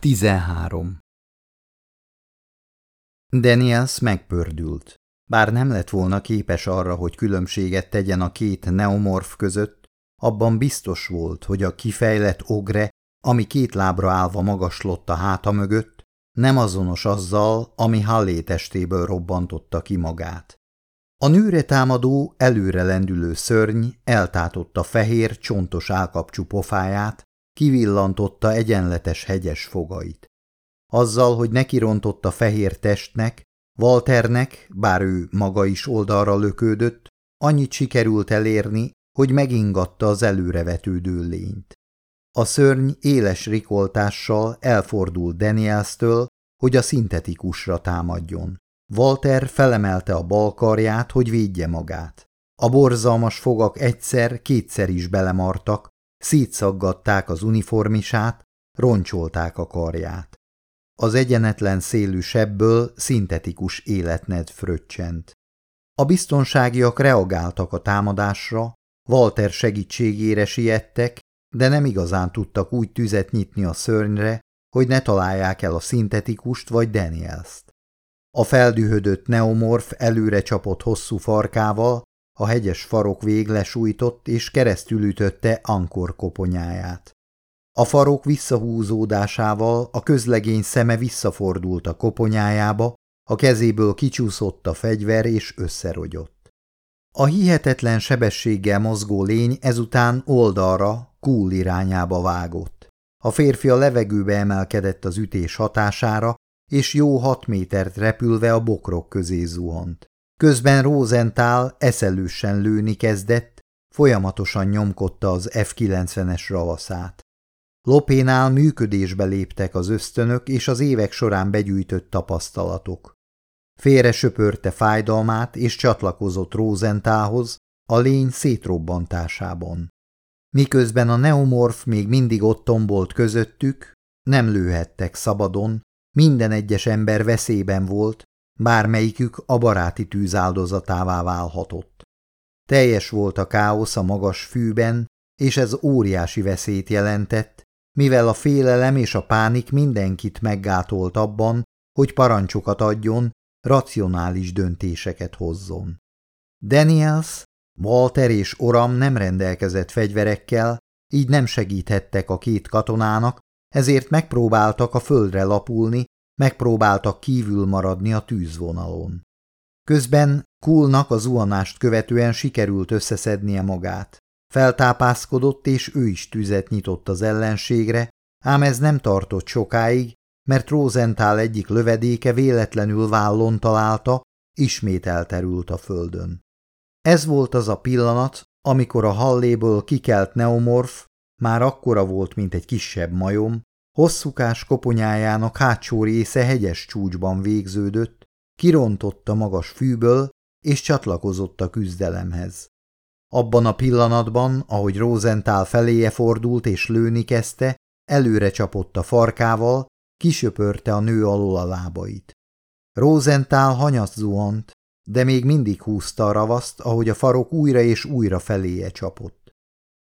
13. Daniels megpördült. Bár nem lett volna képes arra, hogy különbséget tegyen a két neomorf között, abban biztos volt, hogy a kifejlett ogre, ami két lábra állva magaslott a háta mögött, nem azonos azzal, ami Hallé testéből robbantotta ki magát. A nőre támadó, előre lendülő szörny eltátotta fehér, csontos állkapcsú pofáját, kivillantotta egyenletes hegyes fogait. Azzal, hogy nekirontott a fehér testnek, Walternek, bár ő maga is oldalra lökődött, annyit sikerült elérni, hogy megingatta az előrevetődő lényt. A szörny éles rikoltással elfordult Danielstől, hogy a szintetikusra támadjon. Walter felemelte a bal karját, hogy védje magát. A borzalmas fogak egyszer-kétszer is belemartak, szétszaggatták az uniformisát, roncsolták a karját. Az egyenetlen szélű sebből szintetikus életned fröccsent. A biztonságiak reagáltak a támadásra, Walter segítségére siettek, de nem igazán tudtak úgy tüzet nyitni a szörnyre, hogy ne találják el a szintetikust vagy Danielst. A feldühödött neomorf előre csapott hosszú farkával, a hegyes farok vég lesújtott és keresztülütötte Ankor koponyáját. A farok visszahúzódásával a közlegény szeme visszafordult a koponyájába, a kezéből kicsúszott a fegyver és összerogyott. A hihetetlen sebességgel mozgó lény ezután oldalra, kúl irányába vágott. A férfi a levegőbe emelkedett az ütés hatására, és jó hat métert repülve a bokrok közé zuhant. Közben Rosenthal eszelősen lőni kezdett, folyamatosan nyomkodta az F-90-es ravaszát. Lopénál működésbe léptek az ösztönök és az évek során begyűjtött tapasztalatok. Félre söpörte fájdalmát és csatlakozott Rosenthalhoz a lény szétrobbantásában. Miközben a neomorf még mindig ott tombolt közöttük, nem lőhettek szabadon, minden egyes ember veszélyben volt, bármelyikük a baráti tűz áldozatává válhatott. Teljes volt a káosz a magas fűben, és ez óriási veszélyt jelentett, mivel a félelem és a pánik mindenkit meggátolt abban, hogy parancsokat adjon, racionális döntéseket hozzon. Daniels, Walter és Oram nem rendelkezett fegyverekkel, így nem segíthettek a két katonának, ezért megpróbáltak a földre lapulni, megpróbáltak kívül maradni a tűzvonalon. Közben Kulnak a zuhanást követően sikerült összeszednie magát. Feltápászkodott, és ő is tüzet nyitott az ellenségre, ám ez nem tartott sokáig, mert Rosenthal egyik lövedéke véletlenül vállon találta, ismét elterült a földön. Ez volt az a pillanat, amikor a halléből kikelt neomorf, már akkora volt, mint egy kisebb majom, hosszúkás koponyájának hátsó része hegyes csúcsban végződött, kirontott a magas fűből, és csatlakozott a küzdelemhez. Abban a pillanatban, ahogy Rosenthal feléje fordult és lőni kezdte, előre csapott a farkával, kisöpörte a nő alól a lábait. Rosenthal hanyat zuhant, de még mindig húzta a ravaszt, ahogy a farok újra és újra feléje csapott.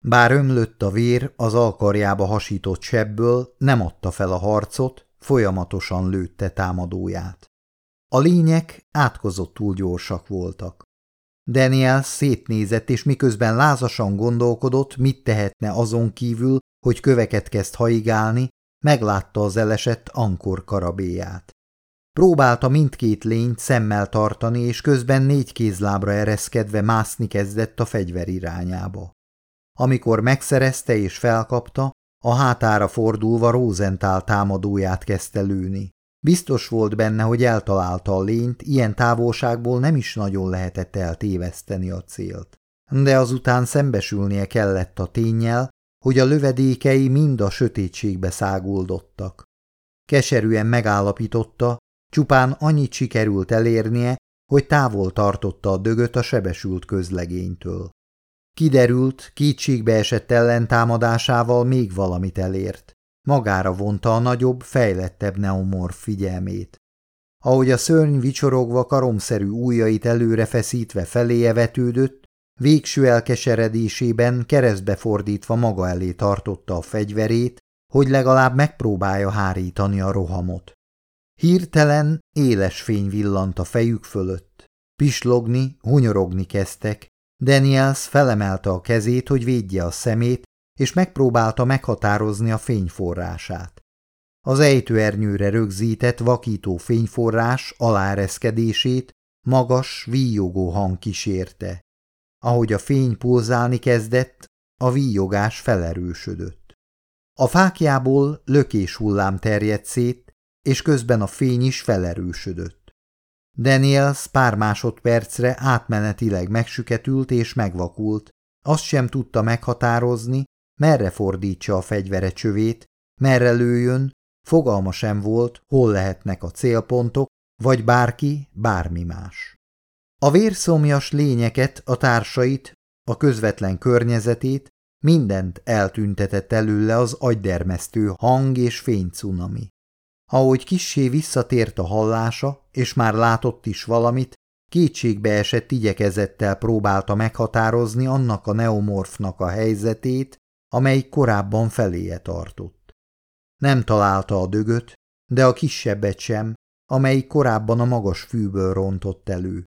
Bár ömlött a vér az alkarjába hasított sebből, nem adta fel a harcot, folyamatosan lőtte támadóját. A lények átkozottul gyorsak voltak. Daniel szétnézett, és miközben lázasan gondolkodott, mit tehetne azon kívül, hogy köveket kezd haigálni, meglátta az elesett ankor karabéját. Próbálta mindkét lényt szemmel tartani, és közben négy kézlábra ereszkedve mászni kezdett a fegyver irányába. Amikor megszerezte és felkapta, a hátára fordulva Rosenthal támadóját kezdte lőni. Biztos volt benne, hogy eltalálta a lényt, ilyen távolságból nem is nagyon lehetett eltéveszteni a célt. De azután szembesülnie kellett a tényel, hogy a lövedékei mind a sötétségbe száguldottak. Keserűen megállapította, csupán annyit sikerült elérnie, hogy távol tartotta a dögöt a sebesült közlegénytől. Kiderült, kétségbe esett ellentámadásával még valamit elért. Magára vonta a nagyobb, fejlettebb neomorf figyelmét. Ahogy a szörny vicsorogva karomszerű ujjait előre feszítve feléje vetődött, végső elkeseredésében keresztbe fordítva maga elé tartotta a fegyverét, hogy legalább megpróbálja hárítani a rohamot. Hirtelen éles fény villant a fejük fölött. Pislogni, hunyorogni kezdtek. Daniels felemelte a kezét, hogy védje a szemét, és megpróbálta meghatározni a fényforrását. Az ejtőernyőre rögzített vakító fényforrás aláreszkedését magas, víjogó hang kísérte. Ahogy a fény pulzálni kezdett, a víjogás felerősödött. A fákjából lökés hullám terjedt szét, és közben a fény is felerősödött. Daniels pár másodpercre átmenetileg megsüketült és megvakult, azt sem tudta meghatározni, merre fordítsa a fegyvere csövét, merre lőjön, fogalma sem volt, hol lehetnek a célpontok, vagy bárki, bármi más. A vérszomjas lényeket, a társait, a közvetlen környezetét, mindent eltüntetett előle az agydermesztő hang és fénycunami. Ahogy kissé visszatért a hallása, és már látott is valamit, kétségbe esett igyekezettel próbálta meghatározni annak a neomorfnak a helyzetét, amely korábban feléje tartott. Nem találta a dögöt, de a kisebbet sem, amely korábban a magas fűből rontott elő.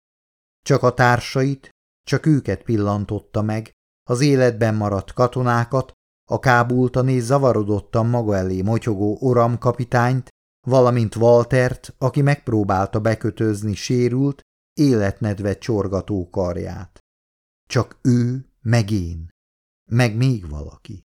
Csak a társait, csak őket pillantotta meg, az életben maradt katonákat, a kábultan és zavarodottan maga elé motyogó oramkapitányt, valamint Waltert, aki megpróbálta bekötözni sérült, életnedve csorgató karját. Csak ő, meg én, meg még valaki.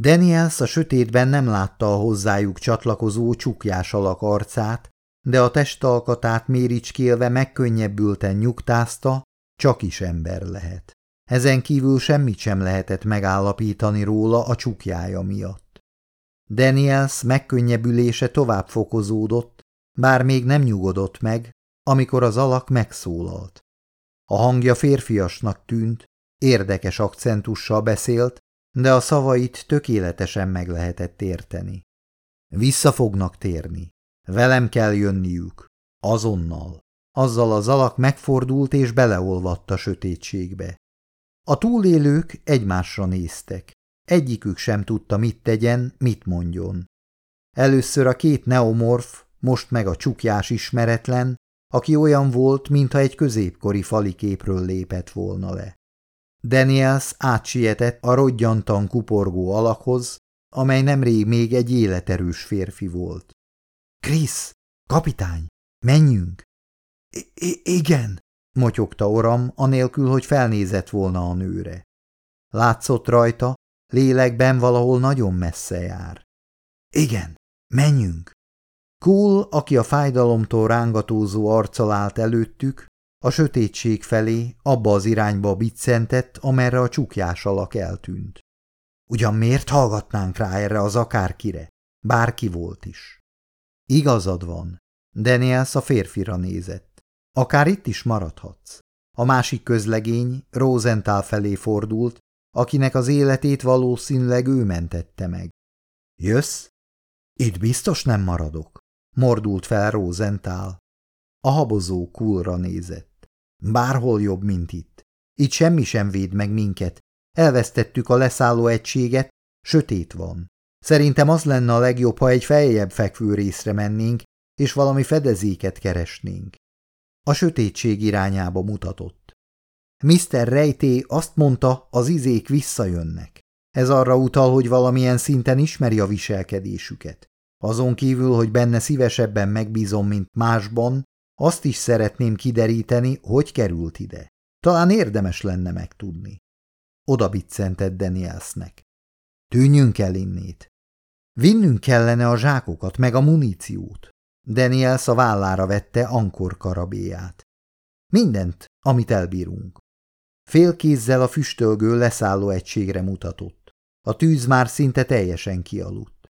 Daniels a sötétben nem látta a hozzájuk csatlakozó csukjás alak arcát, de a testalkatát méricskélve megkönnyebbülten nyugtázta, csak is ember lehet. Ezen kívül semmit sem lehetett megállapítani róla a csukjája miatt. Daniels megkönnyebbülése tovább fokozódott, bár még nem nyugodott meg, amikor az alak megszólalt. A hangja férfiasnak tűnt, érdekes akcentussal beszélt, de a szavait tökéletesen meg lehetett érteni. Vissza fognak térni. Velem kell jönniük. Azonnal. Azzal az alak megfordult és beleolvadt a sötétségbe. A túlélők egymásra néztek. Egyikük sem tudta, mit tegyen, mit mondjon. Először a két neomorf, most meg a csukjás ismeretlen, aki olyan volt, mintha egy középkori faliképről lépett volna le. Daniels átsietett a roggyantan kuporgó alakhoz, amely nemrég még egy életerős férfi volt. – Krisz, kapitány, menjünk! I – Igen, motyogta Oram, anélkül, hogy felnézett volna a nőre. Látszott rajta, lélekben valahol nagyon messze jár. Igen, menjünk! Cool, aki a fájdalomtól rángatózó arccal állt előttük, a sötétség felé, abba az irányba biccentett, amerre a csukjás alak eltűnt. Ugyan miért hallgatnánk rá erre az akárkire? Bárki volt is. Igazad van. Daniels a férfira nézett. Akár itt is maradhatsz. A másik közlegény Rosenthal felé fordult, akinek az életét valószínűleg ő mentette meg. Jössz? Itt biztos nem maradok, mordult fel Rosenthal. A habozó kulra nézett. Bárhol jobb, mint itt. Itt semmi sem véd meg minket. Elvesztettük a leszálló egységet, sötét van. Szerintem az lenne a legjobb, ha egy feljebb fekvő részre mennénk, és valami fedezéket keresnénk. A sötétség irányába mutatott. Mr. Rejté azt mondta, az izék visszajönnek. Ez arra utal, hogy valamilyen szinten ismeri a viselkedésüket. Azon kívül, hogy benne szívesebben megbízom, mint másban, azt is szeretném kideríteni, hogy került ide. Talán érdemes lenne megtudni. Oda biccentett Danielsnek. Tűnjünk el innét. Vinnünk kellene a zsákokat, meg a muníciót. Daniels a vállára vette Ankor karabéját. Mindent, amit elbírunk. Félkézzel a füstölgő leszálló egységre mutatott. A tűz már szinte teljesen kialudt.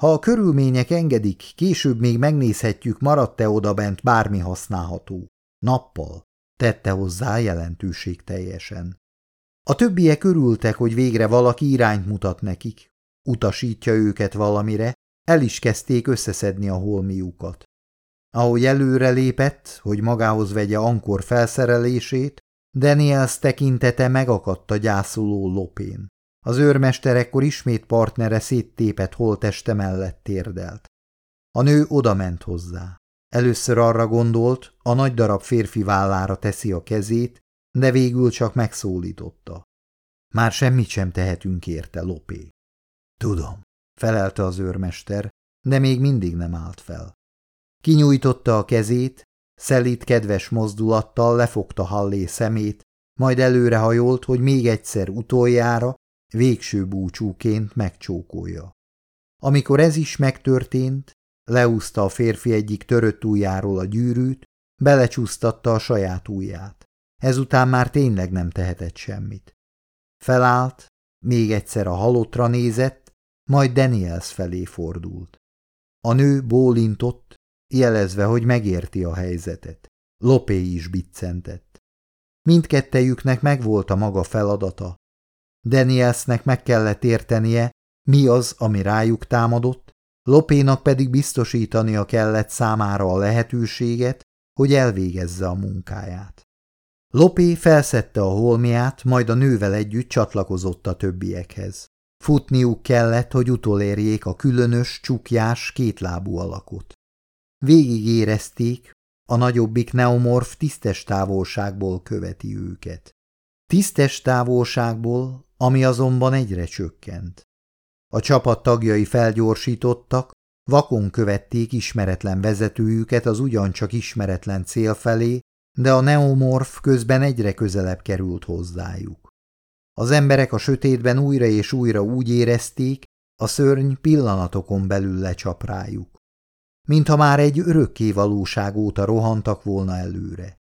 Ha a körülmények engedik, később még megnézhetjük, maradt-e odabent bármi használható. Nappal, tette hozzá jelentőség teljesen. A többiek örültek, hogy végre valaki irányt mutat nekik, utasítja őket valamire, el is kezdték összeszedni a holmiukat. Ahogy előre lépett, hogy magához vegye Ankor felszerelését, Daniels tekintete megakadt a gyászoló lopén. Az őrmester ekkor ismét partnere széttépett holteste mellett térdelt. A nő odament hozzá. Először arra gondolt, a nagy darab férfi vállára teszi a kezét, de végül csak megszólította. Már semmit sem tehetünk érte, Lopé. Tudom, felelte az őrmester, de még mindig nem állt fel. Kinyújtotta a kezét, szelít kedves mozdulattal lefogta Hallé szemét, majd előrehajolt, hogy még egyszer utoljára, végső búcsúként megcsókolja. Amikor ez is megtörtént, leúzta a férfi egyik törött ujjáról a gyűrűt, belecsúsztatta a saját ujját. Ezután már tényleg nem tehetett semmit. Felállt, még egyszer a halottra nézett, majd Daniels felé fordult. A nő bólintott, jelezve, hogy megérti a helyzetet. Lopé is biccentett. Mindkettejüknek megvolt a maga feladata. Danielsnek meg kellett értenie, mi az, ami rájuk támadott, Lopénak pedig biztosítania kellett számára a lehetőséget, hogy elvégezze a munkáját. Lopé felszette a holmiát, majd a nővel együtt csatlakozott a többiekhez. Futniuk kellett, hogy utolérjék a különös, csukjás, kétlábú alakot. Végig érezték, a nagyobbik neomorf tisztes távolságból követi őket. Tisztes távolságból, ami azonban egyre csökkent. A csapat tagjai felgyorsítottak, vakon követték ismeretlen vezetőjüket az ugyancsak ismeretlen cél felé, de a neomorf közben egyre közelebb került hozzájuk. Az emberek a sötétben újra és újra úgy érezték, a szörny pillanatokon belül lecsap rájuk. Mintha már egy örökké valóság óta rohantak volna előre.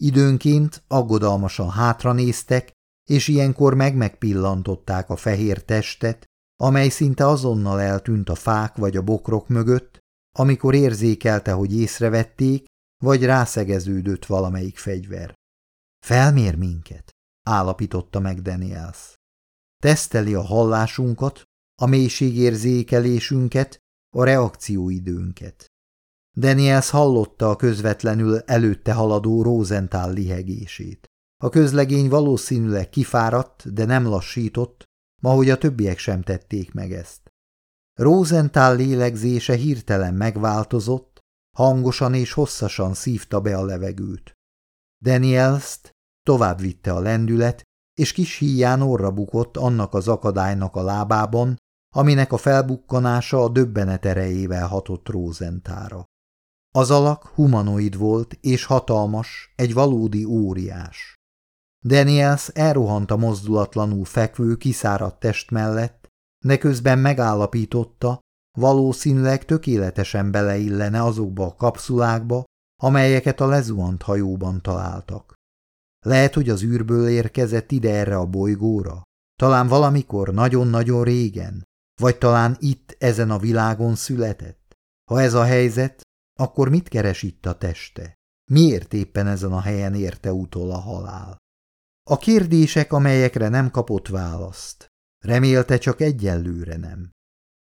Időnként aggodalmasan hátranéztek, és ilyenkor meg-megpillantották a fehér testet, amely szinte azonnal eltűnt a fák vagy a bokrok mögött, amikor érzékelte, hogy észrevették, vagy rászegeződött valamelyik fegyver. Felmér minket, állapította meg Daniels. Teszteli a hallásunkat, a mélységérzékelésünket, a reakcióidőnket. Daniels hallotta a közvetlenül előtte haladó Rosenthal lihegését. A közlegény valószínűleg kifáradt, de nem lassított, ma hogy a többiek sem tették meg ezt. Rosenthal lélegzése hirtelen megváltozott, hangosan és hosszasan szívta be a levegőt. Danielst tovább vitte a lendület, és kis híján orra bukott annak az akadálynak a lábában, aminek a felbukkanása a döbbenet erejével hatott Rózentára. Az alak humanoid volt és hatalmas, egy valódi óriás. Daniels elrohant a mozdulatlanul fekvő, kiszáradt test mellett, de közben megállapította, valószínűleg tökéletesen beleillene azokba a kapszulákba, amelyeket a lezuhant hajóban találtak. Lehet, hogy az űrből érkezett ide erre a bolygóra? Talán valamikor nagyon-nagyon régen? Vagy talán itt, ezen a világon született? Ha ez a helyzet, akkor mit keres itt a teste? Miért éppen ezen a helyen érte utol a halál? A kérdések, amelyekre nem kapott választ. Remélte csak egyelőre nem.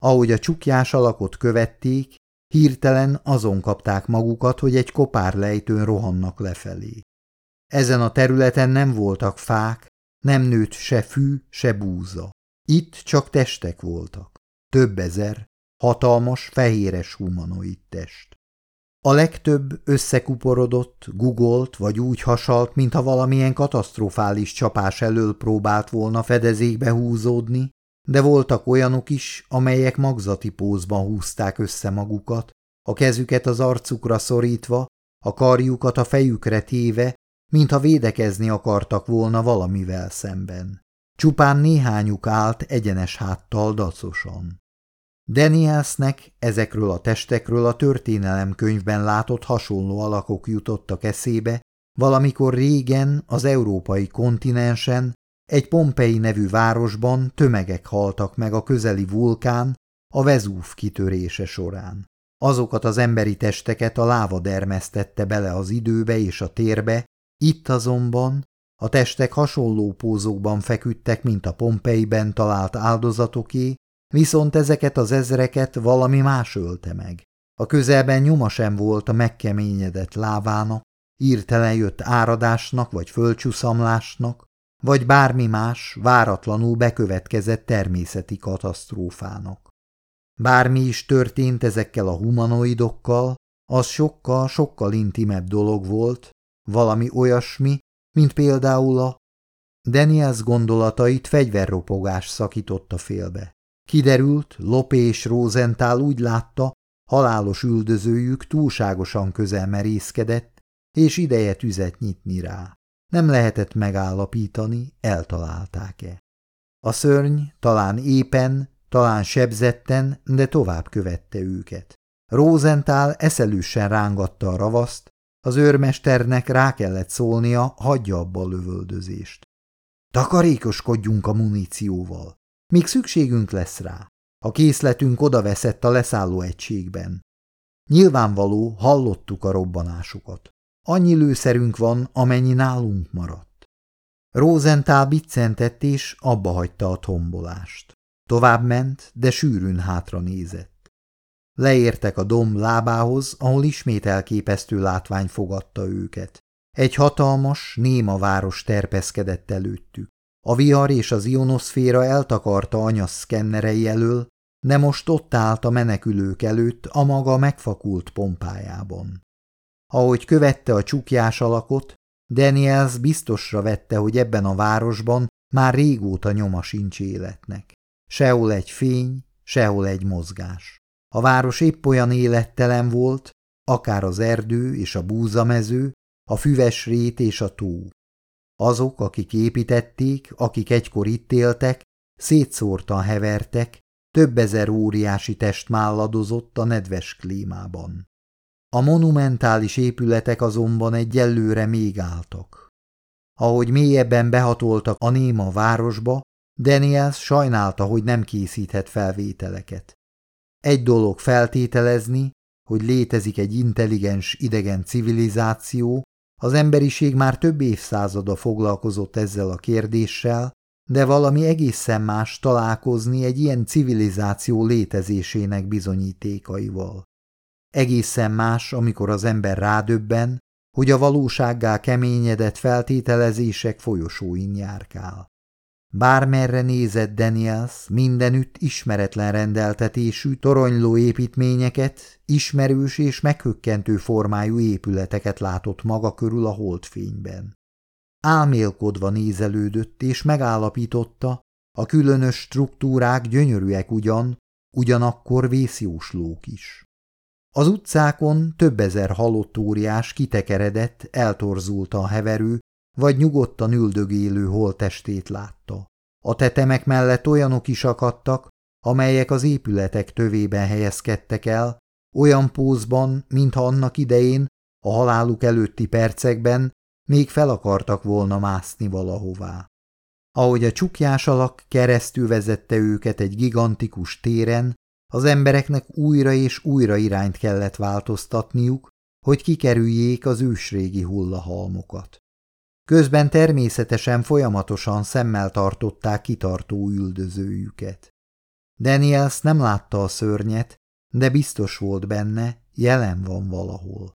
Ahogy a csukjás alakot követték, hirtelen azon kapták magukat, hogy egy kopár lejtőn rohannak lefelé. Ezen a területen nem voltak fák, nem nőtt se fű, se búza. Itt csak testek voltak. Több ezer, hatalmas, fehéres humanoid test. A legtöbb összekuporodott, gugolt vagy úgy hasalt, mintha valamilyen katasztrofális csapás elől próbált volna fedezékbe húzódni, de voltak olyanok is, amelyek magzati pózban húzták össze magukat, a kezüket az arcukra szorítva, a karjukat a fejükre téve, mintha védekezni akartak volna valamivel szemben. Csupán néhányuk állt egyenes háttal dacosan. Danielsnek ezekről a testekről a történelemkönyvben látott hasonló alakok jutottak eszébe, valamikor régen az európai kontinensen, egy Pompei nevű városban tömegek haltak meg a közeli vulkán, a Vezúv kitörése során. Azokat az emberi testeket a láva dermesztette bele az időbe és a térbe, itt azonban a testek hasonló pózókban feküdtek, mint a Pompeiben talált áldozatoké, viszont ezeket az ezreket valami más ölte meg. A közelben nyoma sem volt a megkeményedett lávának, írtelen jött áradásnak vagy földcsúszamlásnak, vagy bármi más váratlanul bekövetkezett természeti katasztrófának. Bármi is történt ezekkel a humanoidokkal, az sokkal-sokkal intimebb dolog volt, valami olyasmi, mint például a Daniels gondolatait fegyverropogás szakította félbe. Kiderült, Lopé és Rosenthal úgy látta, halálos üldözőjük túlságosan közel merészkedett, és ideje tüzet nyitni rá. Nem lehetett megállapítani, eltalálták-e. A szörny talán éppen, talán sebzetten, de tovább követte őket. Rosenthal eszelősen rángatta a ravaszt, az őrmesternek rá kellett szólnia, hagyja abba a lövöldözést. Takarékoskodjunk a munícióval. Még szükségünk lesz rá. A készletünk odaveszett a leszálló egységben. Nyilvánvaló, hallottuk a robbanásukat. Annyi lőszerünk van, amennyi nálunk maradt. Rosenthal biccentett és abba hagyta a tombolást. Tovább ment, de sűrűn hátra nézett. Leértek a dom lábához, ahol ismét elképesztő látvány fogadta őket. Egy hatalmas, néma város terpeszkedett előttük. A vihar és az ionoszféra eltakarta anya szkennerei elől, de most ott állt a menekülők előtt a maga megfakult pompájában. Ahogy követte a csukjás alakot, Daniels biztosra vette, hogy ebben a városban már régóta nyoma sincs életnek. Sehol egy fény, sehol egy mozgás. A város épp olyan élettelen volt, akár az erdő és a búzamező, a füves rét és a tó. Azok, akik építették, akik egykor itt éltek, szétszórtan hevertek, több ezer óriási test málladozott a nedves klímában. A monumentális épületek azonban egyelőre még álltak. Ahogy mélyebben behatoltak a néma városba, Daniels sajnálta, hogy nem készíthet felvételeket. Egy dolog feltételezni, hogy létezik egy intelligens idegen civilizáció, az emberiség már több évszázada foglalkozott ezzel a kérdéssel, de valami egészen más találkozni egy ilyen civilizáció létezésének bizonyítékaival. Egészen más, amikor az ember rádöbben, hogy a valósággá keményedett feltételezések folyosóin járkál. Bármerre nézett Daniels, mindenütt ismeretlen rendeltetésű, toronyló építményeket, ismerős és meghökkentő formájú épületeket látott maga körül a holdfényben. Álmélkodva nézelődött és megállapította, a különös struktúrák gyönyörűek ugyan, ugyanakkor vészjóslók is. Az utcákon több ezer halott óriás kitekeredett, eltorzulta a heverő, vagy nyugodtan üldögélő holtestét látta. A tetemek mellett olyanok is akadtak, amelyek az épületek tövében helyezkedtek el, olyan pózban, mintha annak idején, a haláluk előtti percekben még fel akartak volna mászni valahová. Ahogy a csukjás alak keresztül vezette őket egy gigantikus téren, az embereknek újra és újra irányt kellett változtatniuk, hogy kikerüljék az ősrégi hullahalmokat. Közben természetesen folyamatosan szemmel tartották kitartó üldözőjüket. Daniels nem látta a szörnyet, de biztos volt benne, jelen van valahol.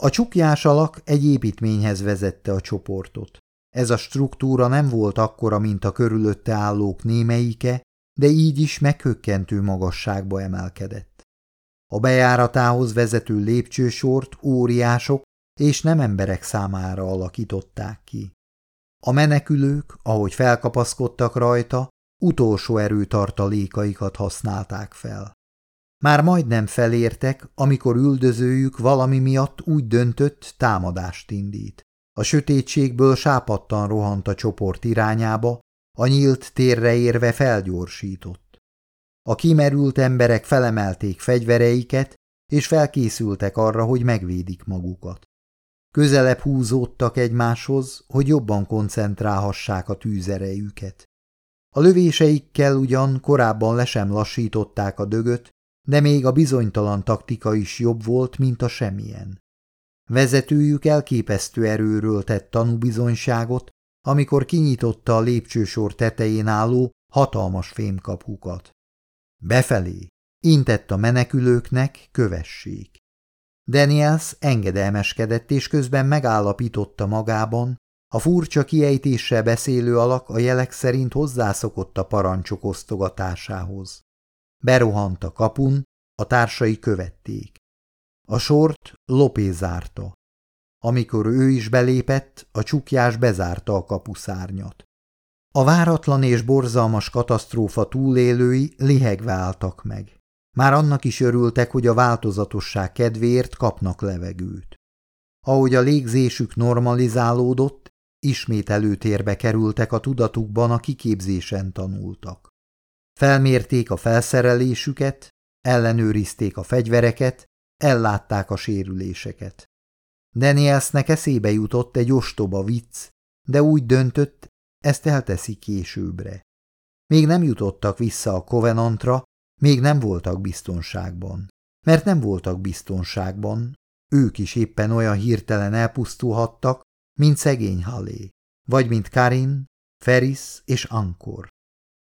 A csukjás alak egy építményhez vezette a csoportot. Ez a struktúra nem volt akkora, mint a körülötte állók némeike, de így is meghökkentő magasságba emelkedett. A bejáratához vezető lépcsősort óriások és nem emberek számára alakították ki. A menekülők, ahogy felkapaszkodtak rajta, utolsó erőtartalékaikat használták fel. Már majdnem felértek, amikor üldözőjük valami miatt úgy döntött, támadást indít. A sötétségből sápadtan rohant a csoport irányába, a nyílt térre érve felgyorsított. A kimerült emberek felemelték fegyvereiket, és felkészültek arra, hogy megvédik magukat. Közelebb húzódtak egymáshoz, hogy jobban koncentrálhassák a tűzerejüket. A lövéseikkel ugyan korábban le sem lassították a dögöt, de még a bizonytalan taktika is jobb volt, mint a semmilyen. Vezetőjük elképesztő erőről tett tanúbizonyságot, amikor kinyitotta a lépcsősor tetején álló hatalmas fémkapukat. Befelé, intett a menekülőknek, kövessék. Daniels engedelmeskedett, és közben megállapította magában, A furcsa kiejtéssel beszélő alak a jelek szerint hozzászokott a parancsok osztogatásához. Berohant a kapun, a társai követték. A sort Lopé zárta. Amikor ő is belépett, a csukjás bezárta a kapuszárnyat. A váratlan és borzalmas katasztrófa túlélői lihegve álltak meg. Már annak is örültek, hogy a változatosság kedvéért kapnak levegőt. Ahogy a légzésük normalizálódott, ismét előtérbe kerültek a tudatukban a kiképzésen tanultak. Felmérték a felszerelésüket, ellenőrizték a fegyvereket, ellátták a sérüléseket. Danielsnek eszébe jutott egy ostoba vicc, de úgy döntött, ezt elteszi későbbre. Még nem jutottak vissza a Covenantra, még nem voltak biztonságban. Mert nem voltak biztonságban, ők is éppen olyan hirtelen elpusztulhattak, mint szegény Hallé, vagy mint Karin, Ferris és Ankor.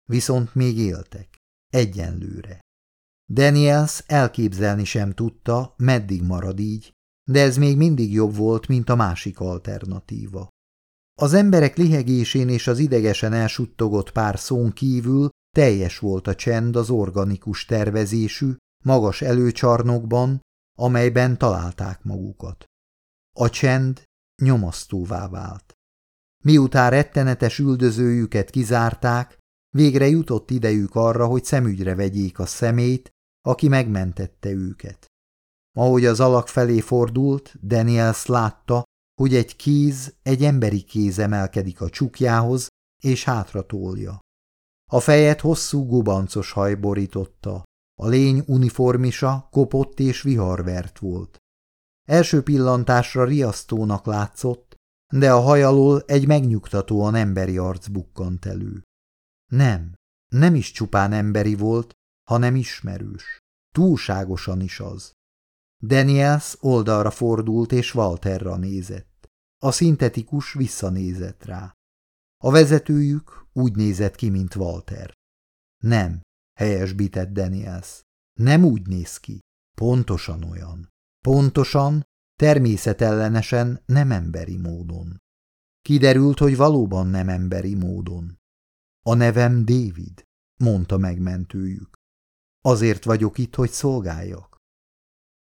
Viszont még éltek, egyenlőre. Daniels elképzelni sem tudta, meddig marad így, de ez még mindig jobb volt, mint a másik alternatíva. Az emberek lihegésén és az idegesen elsuttogott pár szón kívül teljes volt a csend az organikus tervezésű, magas előcsarnokban, amelyben találták magukat. A csend nyomasztóvá vált. Miután rettenetes üldözőjüket kizárták, végre jutott idejük arra, hogy szemügyre vegyék a szemét, aki megmentette őket. Ahogy az alak felé fordult, Daniels látta, hogy egy kéz, egy emberi kéz emelkedik a csukjához, és hátra tolja. A fejet hosszú gubancos haj borította, a lény uniformisa kopott és viharvert volt. Első pillantásra riasztónak látszott, de a haj alól egy megnyugtatóan emberi arc bukkant elő. Nem, nem is csupán emberi volt, hanem ismerős. Túlságosan is az. Daniels oldalra fordult és Walterra nézett. A szintetikus visszanézett rá. A vezetőjük úgy nézett ki, mint Walter. Nem, helyesbített Daniels. Nem úgy néz ki. Pontosan olyan. Pontosan, természetellenesen nem emberi módon. Kiderült, hogy valóban nem emberi módon. A nevem David, mondta megmentőjük. Azért vagyok itt, hogy szolgáljak.